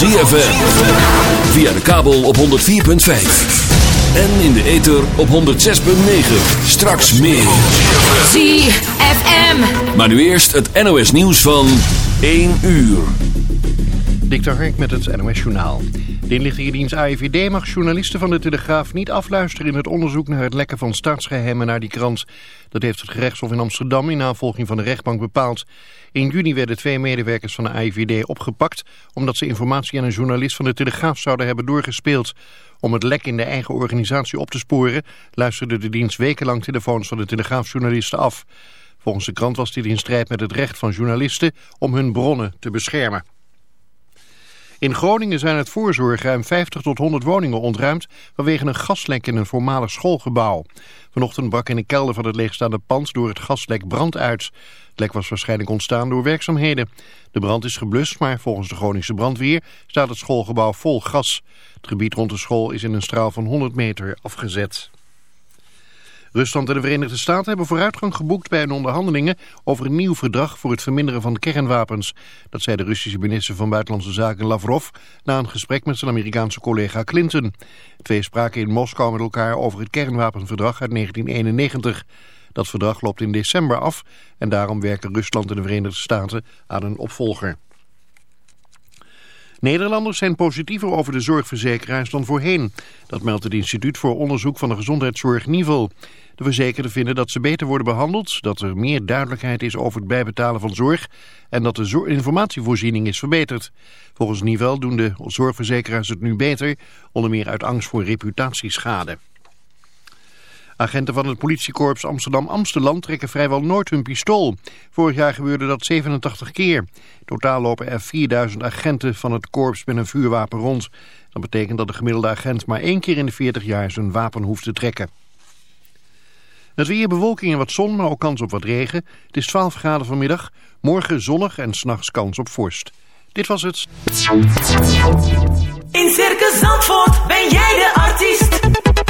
ZFM. Via de kabel op 104.5. En in de ether op 106.9. Straks meer. ZFM. Maar nu eerst het NOS nieuws van 1 uur. Dikter Hark met het NOS Journaal. De inlichtingendienst AIVD mag journalisten van de Telegraaf niet afluisteren in het onderzoek naar het lekken van staatsgeheimen naar die krant. Dat heeft het gerechtshof in Amsterdam in navolging van de rechtbank bepaald. In juni werden twee medewerkers van de AIVD opgepakt... omdat ze informatie aan een journalist van de Telegraaf zouden hebben doorgespeeld. Om het lek in de eigen organisatie op te sporen... luisterde de dienst wekenlang telefoons van de Telegraafjournalisten af. Volgens de krant was dit in strijd met het recht van journalisten... om hun bronnen te beschermen. In Groningen zijn uit voorzorg ruim 50 tot 100 woningen ontruimd vanwege een gaslek in een voormalig schoolgebouw. Vanochtend brak in een kelder van het leegstaande pand door het gaslek brand uit. Het lek was waarschijnlijk ontstaan door werkzaamheden. De brand is geblust, maar volgens de Groningse brandweer staat het schoolgebouw vol gas. Het gebied rond de school is in een straal van 100 meter afgezet. Rusland en de Verenigde Staten hebben vooruitgang geboekt bij hun onderhandelingen over een nieuw verdrag voor het verminderen van kernwapens. Dat zei de Russische minister van Buitenlandse Zaken Lavrov na een gesprek met zijn Amerikaanse collega Clinton. twee spraken in Moskou met elkaar over het kernwapenverdrag uit 1991. Dat verdrag loopt in december af en daarom werken Rusland en de Verenigde Staten aan een opvolger. Nederlanders zijn positiever over de zorgverzekeraars dan voorheen. Dat meldt het Instituut voor Onderzoek van de Gezondheidszorg NIVEL. De verzekerden vinden dat ze beter worden behandeld, dat er meer duidelijkheid is over het bijbetalen van zorg en dat de informatievoorziening is verbeterd. Volgens NIVEL doen de zorgverzekeraars het nu beter, onder meer uit angst voor reputatieschade. Agenten van het politiekorps Amsterdam-Amsteland trekken vrijwel nooit hun pistool. Vorig jaar gebeurde dat 87 keer. Totaal lopen er 4000 agenten van het korps met een vuurwapen rond. Dat betekent dat de gemiddelde agent maar één keer in de 40 jaar zijn wapen hoeft te trekken. Het weer bewolking en wat zon, maar ook kans op wat regen. Het is 12 graden vanmiddag. Morgen zonnig en s'nachts kans op vorst. Dit was het. In Circus Zandvoort ben jij de artiest.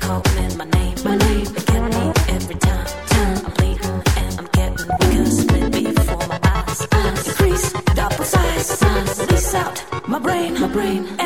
My name, my name. They get me every time. I'm bleeding and I'm getting before my eyes. Double size. Out my brain, my brain.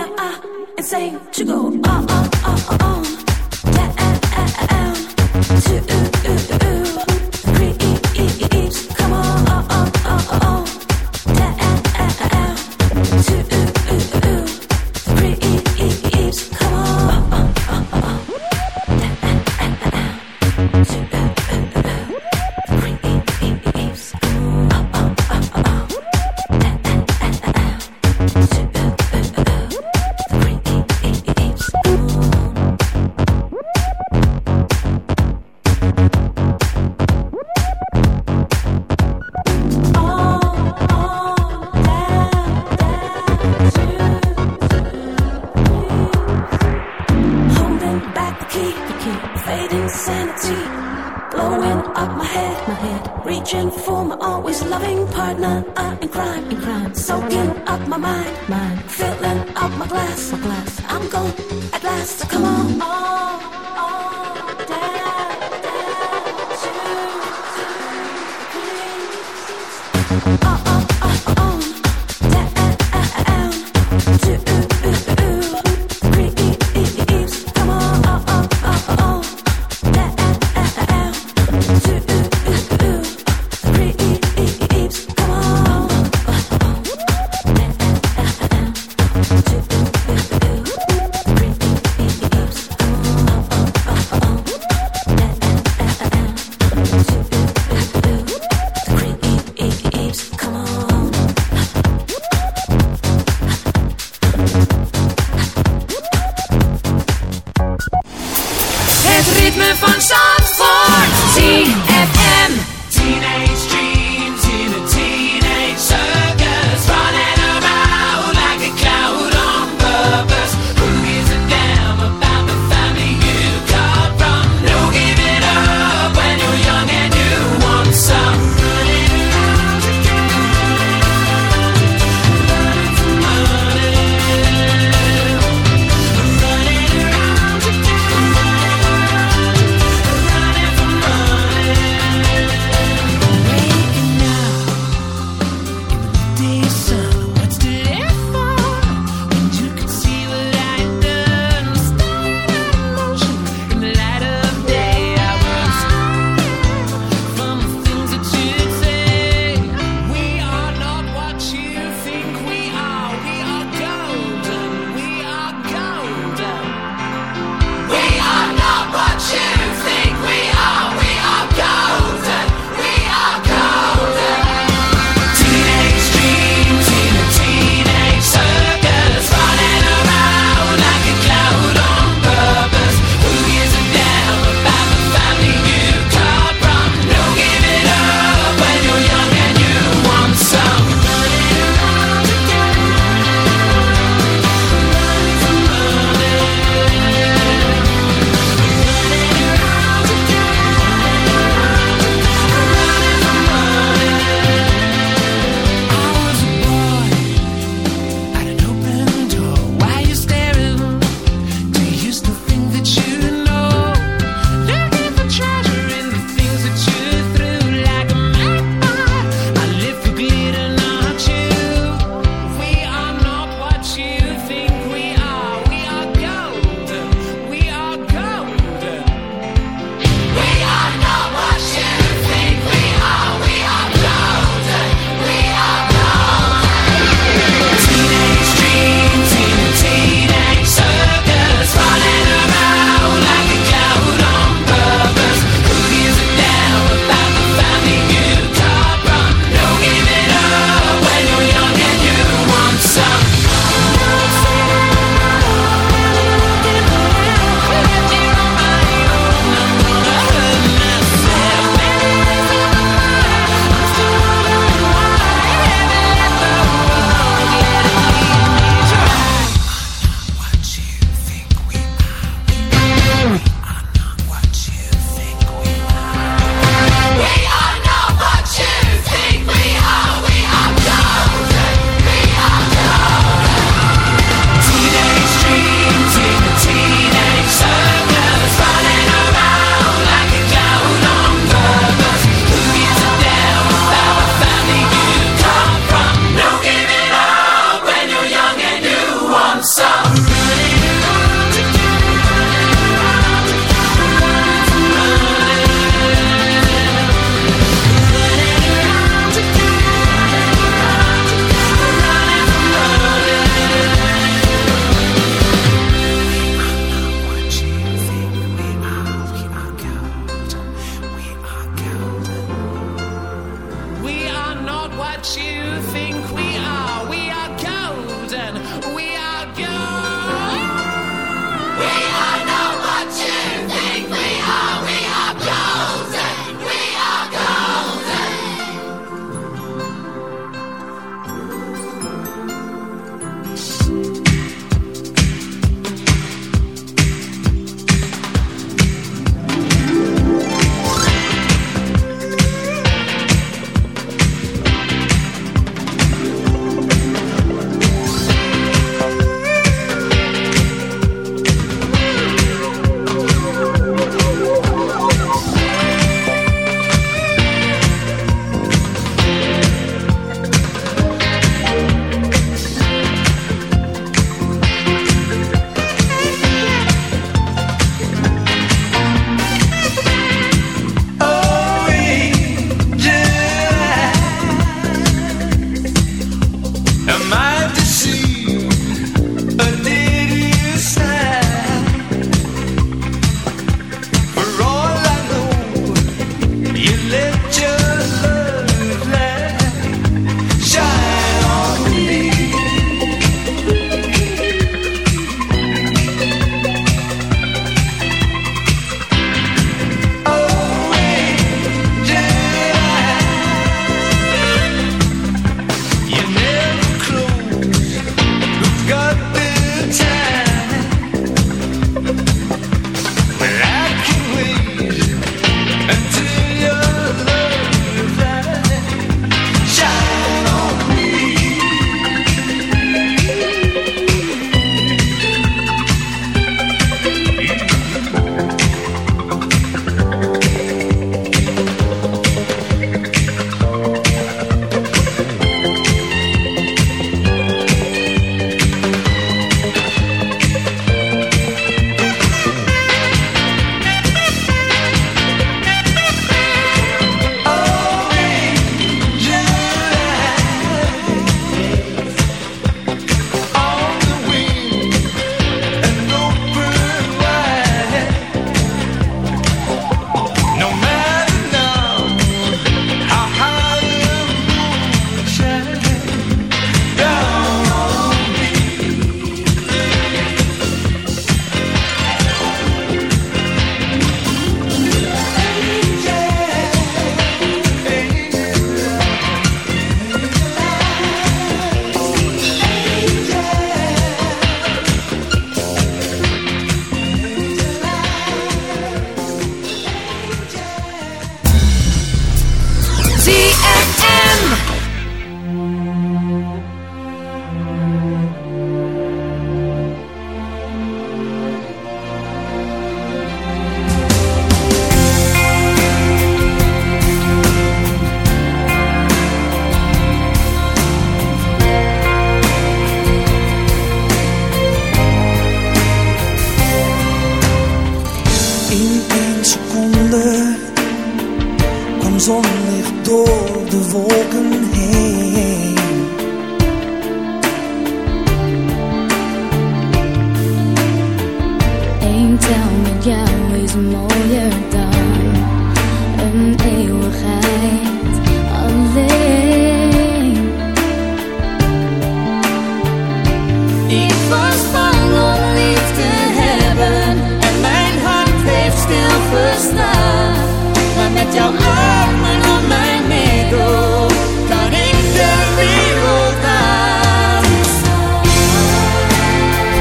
jouw armen om mijn meedoen, kan ik de wereld aan.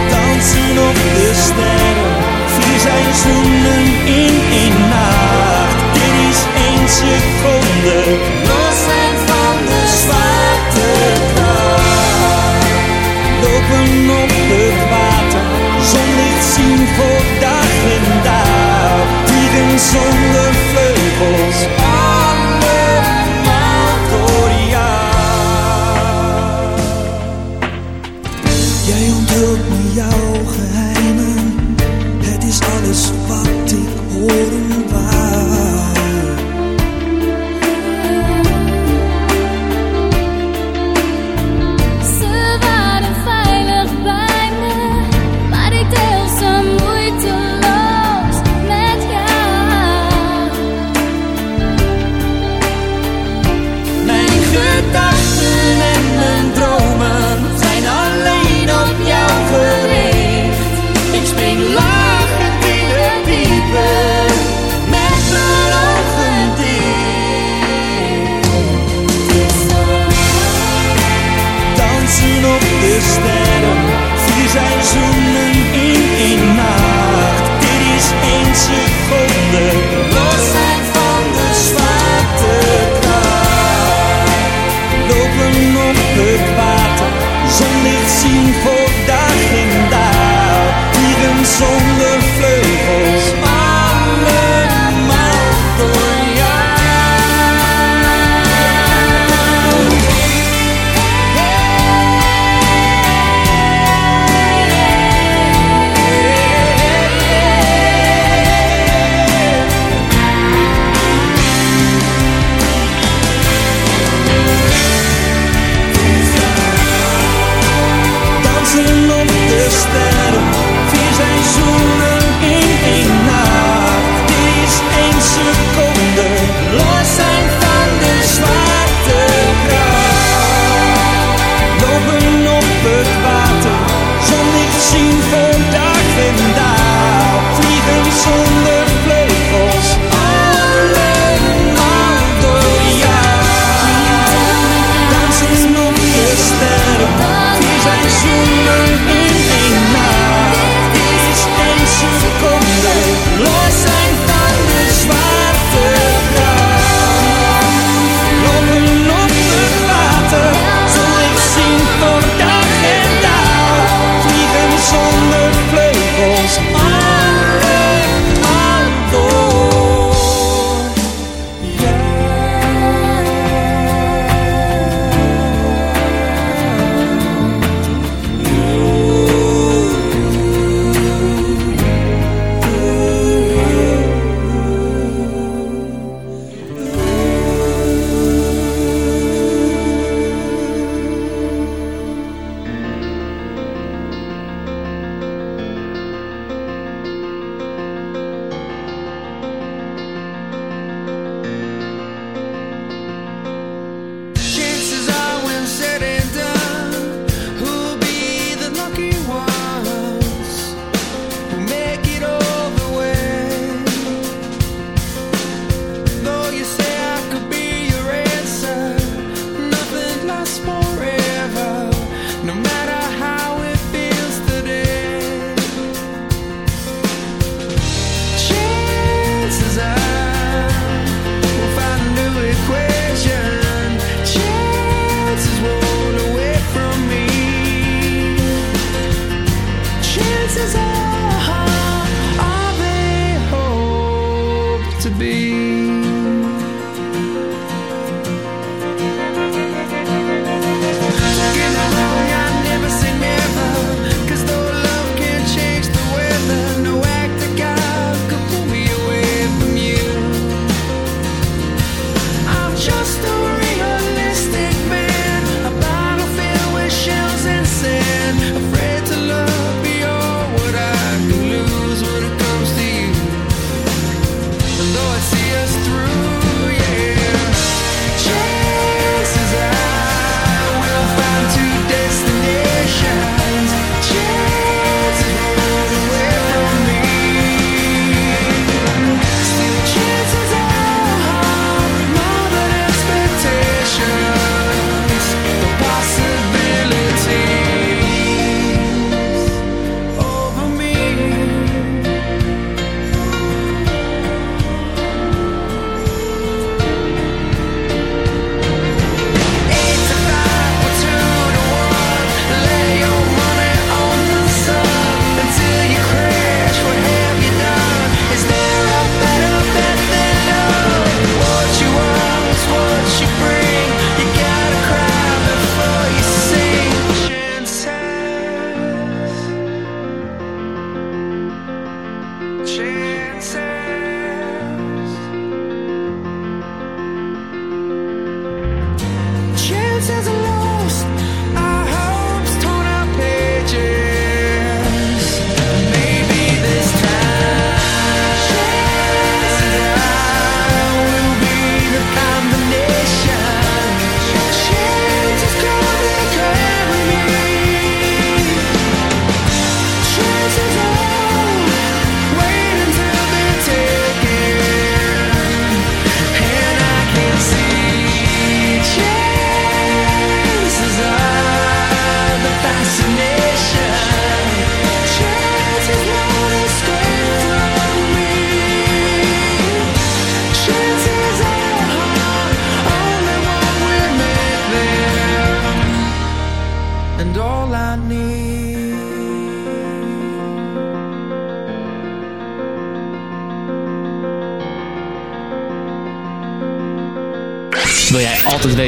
Dansen op de sterren, vier zijn zonen in één nacht. Dit is één seconde, los zijn van de zwaartekracht. Lopen op het water, zonlicht zien voor dag en dag. Dieren zonder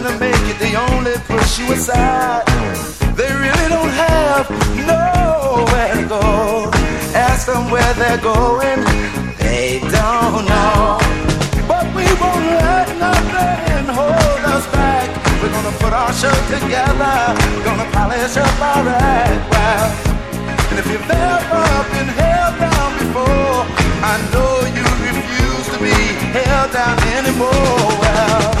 trying to make it, they only push you aside. They really don't have nowhere to go. Ask them where they're going, they don't know. But we won't let nothing hold us back. We're gonna put our show together, gonna polish up our act. Well, and if you've ever been held down before, I know you refuse to be held down anymore. Well,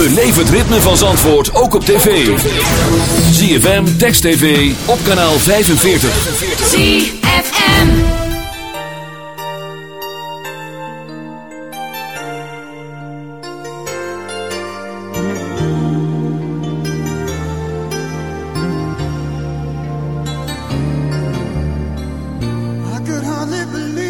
Beleef het ritme van Zandvoort ook op tv. ZFM, Text TV, op kanaal 45. ZFM I could hardly believe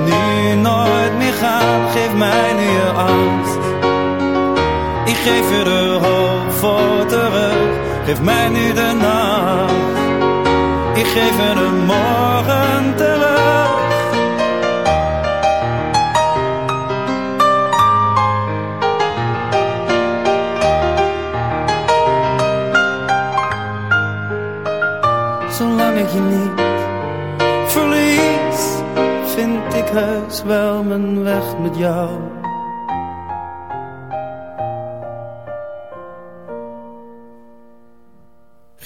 geef je de hoop voor terug. Geef mij nu de nacht. Ik geef je de morgen terug. Zolang ik je niet heus wel mijn weg met jou.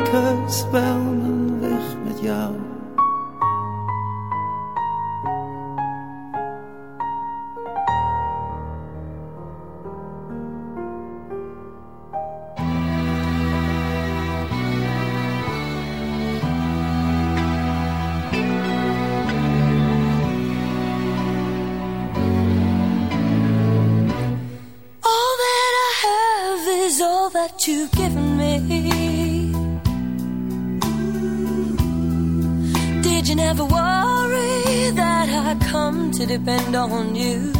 vind ik heus depend on you?